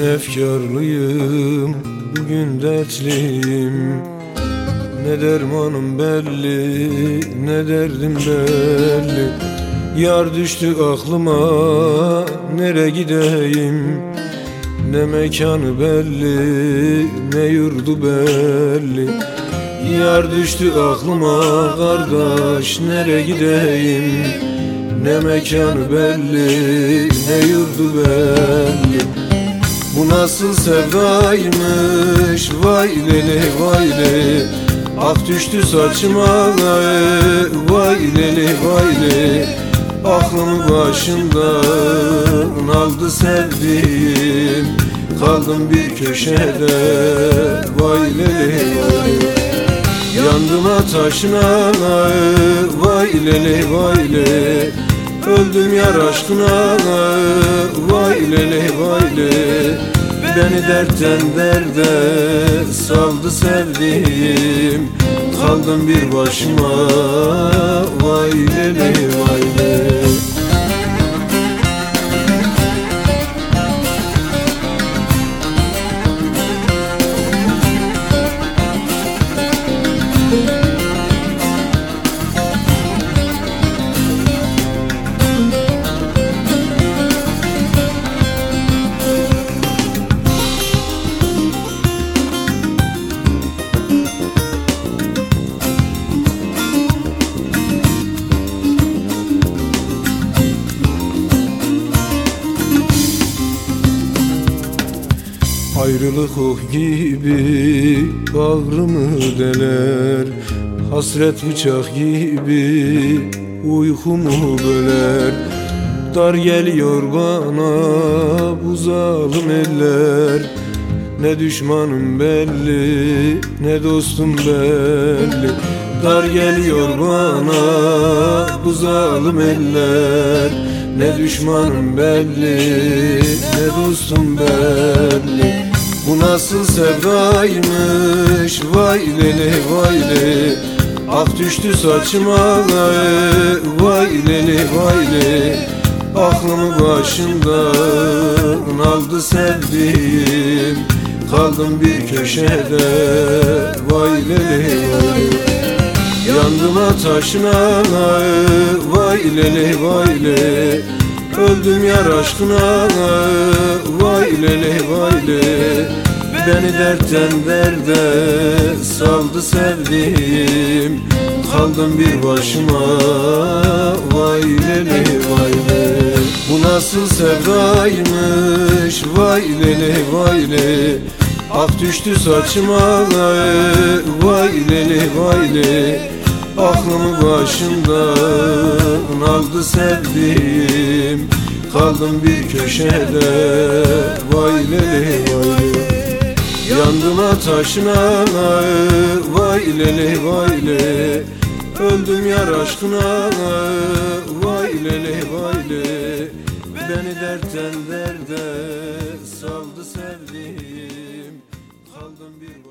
efkarlıyım Bugün dertliyim. Ne dermanım belli Ne derdim belli. Yar düştü aklıma Nere gideyim? Ne mekanı belli Ne yurdu belli. Yar düştü aklıma kardeş Nere gideyim? Ne mekanı belli Ne yurdu belli nasıl sevdaymış? Vay leli vay leli Ah düştü saçıma Vay leli vay leli Aklımı başımdan aldı sevdiğim. Kaldım bir köşede Vay leli vay Yandım ateşine Vay leli vay leli Öldüm yar aşkına Vay leli vay leli Beni dertten derde saldı sevdiğim. Kaldım bir başıma Vay leli vay Ayrılık oh gibi bağrımı deler? Hasret bıçak gibi uykumu böler? Dar geliyor bana bu zalim eller. Ne düşmanım belli ne dostum belli. Dar geliyor bana bu zalim eller. Ne düşmanım belli ne dostum belli bu nasıl sevdaymış? Vay leli vay leli Ah düştü saçıma Vay leli vay leli Aklımı başımdan aldı sevdiğim. Kaldım bir köşede. Vay leli vay leli Yandım ateşine Vay leli vay leli Öldüm yar aşkına. Vay leli vay leli Beni dertten derde saldı sevdiğim. Kaldım bir başıma. Vay leli vay leli Bu nasıl sevdaymış. Vay leli vay leli Ah düştü saçıma Vay leli vay leli Aklımı başımdan aldı sevdiğim. Kaldım bir köşede Vay leli vay leli Yandım ateşine Vay leli vay leli Öldüm yar aşkına Vay leli vay leli Beni dertten derde saldı sevdiğim. Kaldım bir